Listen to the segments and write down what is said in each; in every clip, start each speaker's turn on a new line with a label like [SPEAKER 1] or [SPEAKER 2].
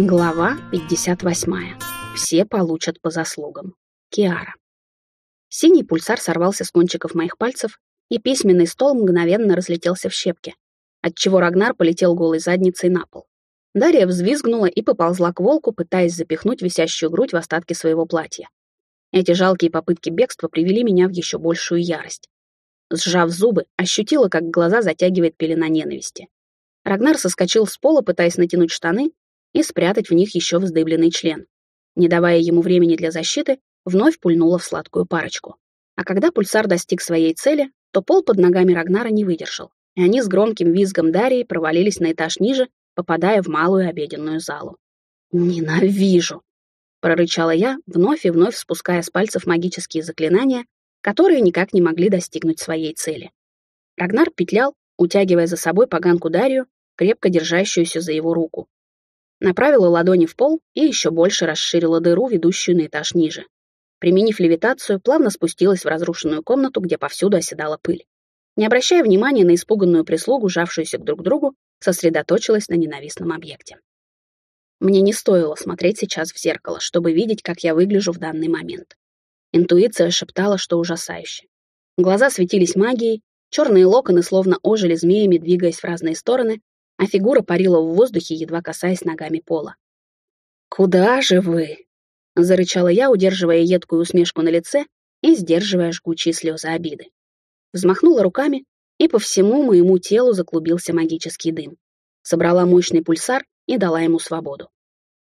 [SPEAKER 1] Глава 58. Все получат по заслугам. Киара. Синий пульсар сорвался с кончиков моих пальцев, и письменный стол мгновенно разлетелся в щепки, отчего Рагнар полетел голой задницей на пол. Дарья взвизгнула и поползла к волку, пытаясь запихнуть висящую грудь в остатки своего платья. Эти жалкие попытки бегства привели меня в еще большую ярость. Сжав зубы, ощутила, как глаза затягивает пелена ненависти. Рагнар соскочил с пола, пытаясь натянуть штаны, и спрятать в них еще вздыбленный член. Не давая ему времени для защиты, вновь пульнула в сладкую парочку. А когда пульсар достиг своей цели, то пол под ногами Рагнара не выдержал, и они с громким визгом Дарьи провалились на этаж ниже, попадая в малую обеденную залу. «Ненавижу!» — прорычала я, вновь и вновь спуская с пальцев магические заклинания, которые никак не могли достигнуть своей цели. Рагнар петлял, утягивая за собой поганку Дарью, крепко держащуюся за его руку, направила ладони в пол и еще больше расширила дыру, ведущую на этаж ниже. Применив левитацию, плавно спустилась в разрушенную комнату, где повсюду оседала пыль. Не обращая внимания на испуганную прислугу, жавшуюся друг другу, сосредоточилась на ненавистном объекте. Мне не стоило смотреть сейчас в зеркало, чтобы видеть, как я выгляжу в данный момент. Интуиция шептала, что ужасающе. Глаза светились магией, черные локоны словно ожили змеями, двигаясь в разные стороны, а фигура парила в воздухе, едва касаясь ногами пола. «Куда же вы?» — зарычала я, удерживая едкую усмешку на лице и сдерживая жгучие слезы обиды. Взмахнула руками, и по всему моему телу заклубился магический дым. Собрала мощный пульсар и дала ему свободу.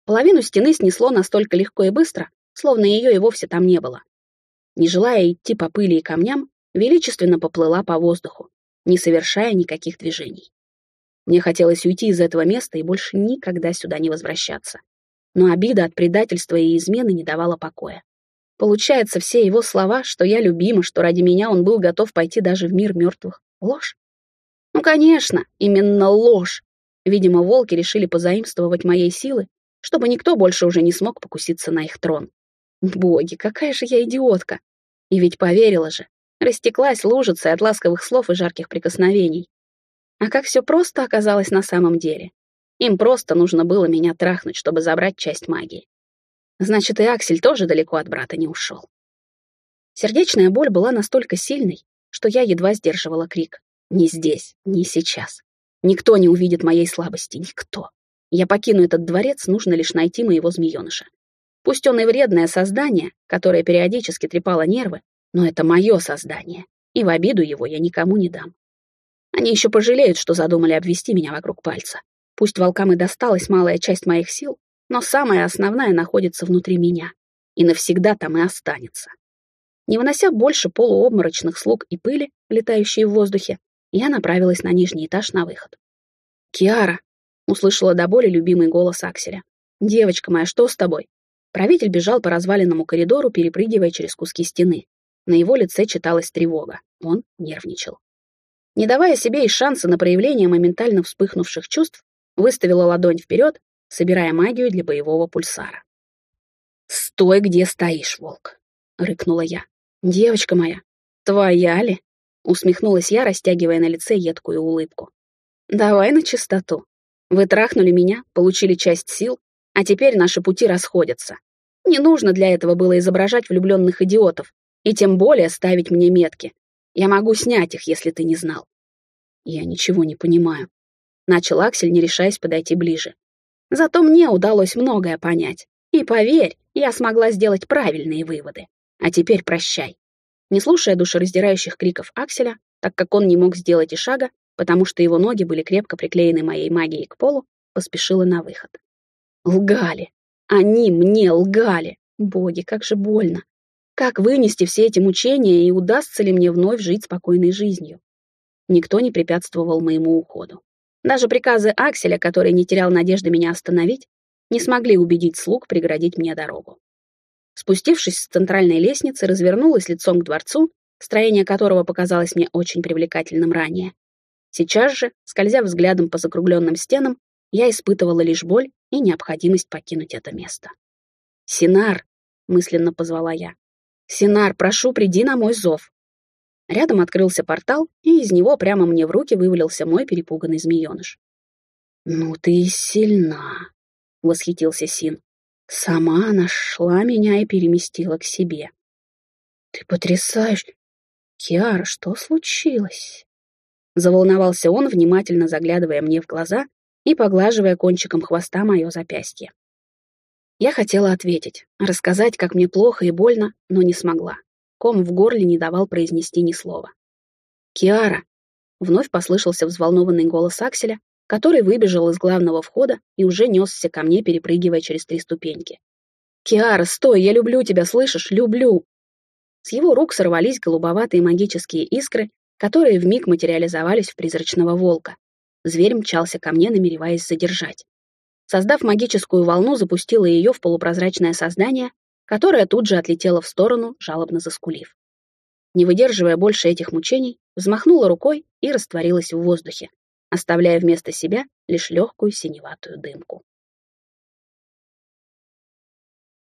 [SPEAKER 1] Половину стены снесло настолько легко и быстро, словно ее и вовсе там не было. Не желая идти по пыли и камням, величественно поплыла по воздуху, не совершая никаких движений. Мне хотелось уйти из этого места и больше никогда сюда не возвращаться. Но обида от предательства и измены не давала покоя. Получается, все его слова, что я любима, что ради меня он был готов пойти даже в мир мертвых. Ложь? Ну, конечно, именно ложь. Видимо, волки решили позаимствовать моей силы, чтобы никто больше уже не смог покуситься на их трон. Боги, какая же я идиотка! И ведь поверила же. Растеклась лужицей от ласковых слов и жарких прикосновений. А как все просто оказалось на самом деле. Им просто нужно было меня трахнуть, чтобы забрать часть магии. Значит, и Аксель тоже далеко от брата не ушел. Сердечная боль была настолько сильной, что я едва сдерживала крик. Не здесь, не сейчас. Никто не увидит моей слабости, никто. Я покину этот дворец, нужно лишь найти моего змееныша. Пусть он и вредное создание, которое периодически трепало нервы, но это мое создание, и в обиду его я никому не дам. Они еще пожалеют, что задумали обвести меня вокруг пальца. Пусть волкам и досталась малая часть моих сил, но самая основная находится внутри меня. И навсегда там и останется. Не вынося больше полуобморочных слуг и пыли, летающей в воздухе, я направилась на нижний этаж на выход. «Киара!» — услышала до боли любимый голос Акселя. «Девочка моя, что с тобой?» Правитель бежал по разваленному коридору, перепрыгивая через куски стены. На его лице читалась тревога. Он нервничал. Не давая себе и шанса на проявление моментально вспыхнувших чувств, выставила ладонь вперед, собирая магию для боевого пульсара. «Стой, где стоишь, волк!» — рыкнула я. «Девочка моя, твоя ли?» — усмехнулась я, растягивая на лице едкую улыбку. «Давай на чистоту. Вы трахнули меня, получили часть сил, а теперь наши пути расходятся. Не нужно для этого было изображать влюбленных идиотов, и тем более ставить мне метки, я могу снять их, если ты не знал. Я ничего не понимаю. Начал Аксель, не решаясь подойти ближе. Зато мне удалось многое понять. И поверь, я смогла сделать правильные выводы. А теперь прощай. Не слушая душераздирающих криков Акселя, так как он не мог сделать и шага, потому что его ноги были крепко приклеены моей магией к полу, поспешила на выход. Лгали. Они мне лгали. Боги, как же больно. Как вынести все эти мучения и удастся ли мне вновь жить спокойной жизнью? Никто не препятствовал моему уходу. Даже приказы Акселя, который не терял надежды меня остановить, не смогли убедить слуг преградить мне дорогу. Спустившись с центральной лестницы, развернулась лицом к дворцу, строение которого показалось мне очень привлекательным ранее. Сейчас же, скользя взглядом по закругленным стенам, я испытывала лишь боль и необходимость покинуть это место. «Синар!» — мысленно позвала я. «Синар, прошу, приди на мой зов». Рядом открылся портал, и из него прямо мне в руки вывалился мой перепуганный змеёныш. «Ну ты сильна», восхитился Син. «Сама нашла меня и переместила к себе». «Ты потрясаешь! Киара, что случилось?» Заволновался он, внимательно заглядывая мне в глаза и поглаживая кончиком хвоста мое запястье. Я хотела ответить, рассказать, как мне плохо и больно, но не смогла. Ком в горле не давал произнести ни слова. «Киара!» — вновь послышался взволнованный голос Акселя, который выбежал из главного входа и уже несся ко мне, перепрыгивая через три ступеньки. «Киара, стой! Я люблю тебя, слышишь? Люблю!» С его рук сорвались голубоватые магические искры, которые вмиг материализовались в призрачного волка. Зверь мчался ко мне, намереваясь задержать. Создав магическую волну, запустила ее в полупрозрачное создание, которое тут же отлетело в сторону, жалобно заскулив. Не выдерживая больше этих мучений, взмахнула рукой и растворилась в воздухе, оставляя вместо себя лишь легкую синеватую дымку.